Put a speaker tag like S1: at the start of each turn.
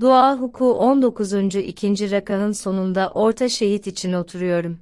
S1: Dua huku 19. ikinci rakahın sonunda orta şehit için oturuyorum.